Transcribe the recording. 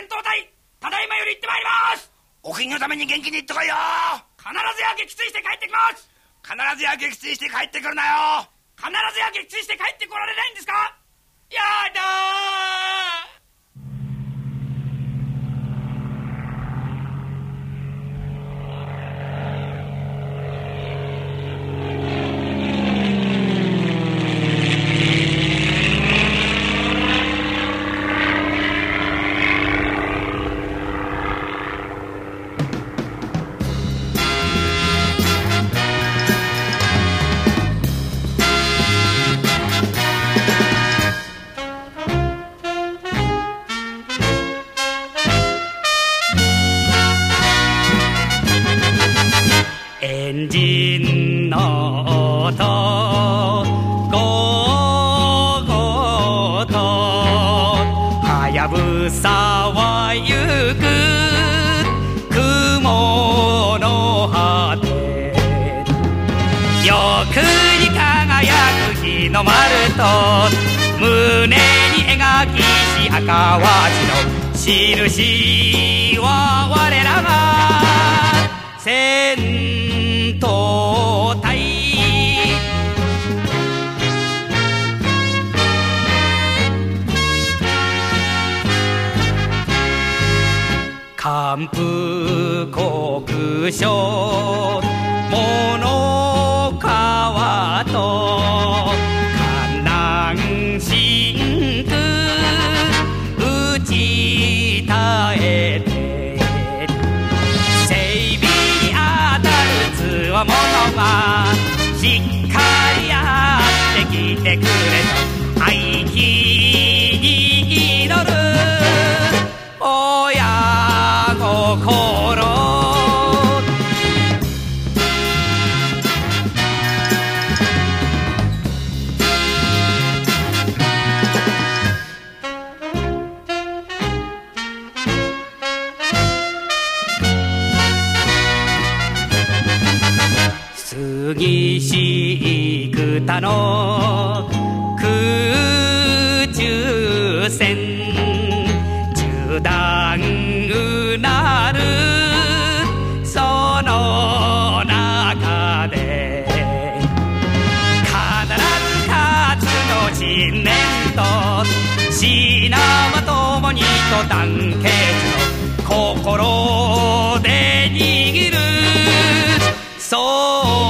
戦闘隊ただいまより行ってまいります。お国のために元気に行ってこいよ。必ずや撃墜して帰ってきます。必ずや撃墜して帰ってくるなよ。必ずや撃墜して帰ってこられないんですか？エンジンの音。ゴーゴーと。はやぶさは行く雲の果て。よくに輝く日の丸と胸に描きし赤わしの印は我らが戦寒風国書物川と観南真空打ち絶えて整備に当たるつわものはしっかりやってきてくれと愛機杉し幾多の空中戦中断信念と死なは共にと団結の心で握る。そう。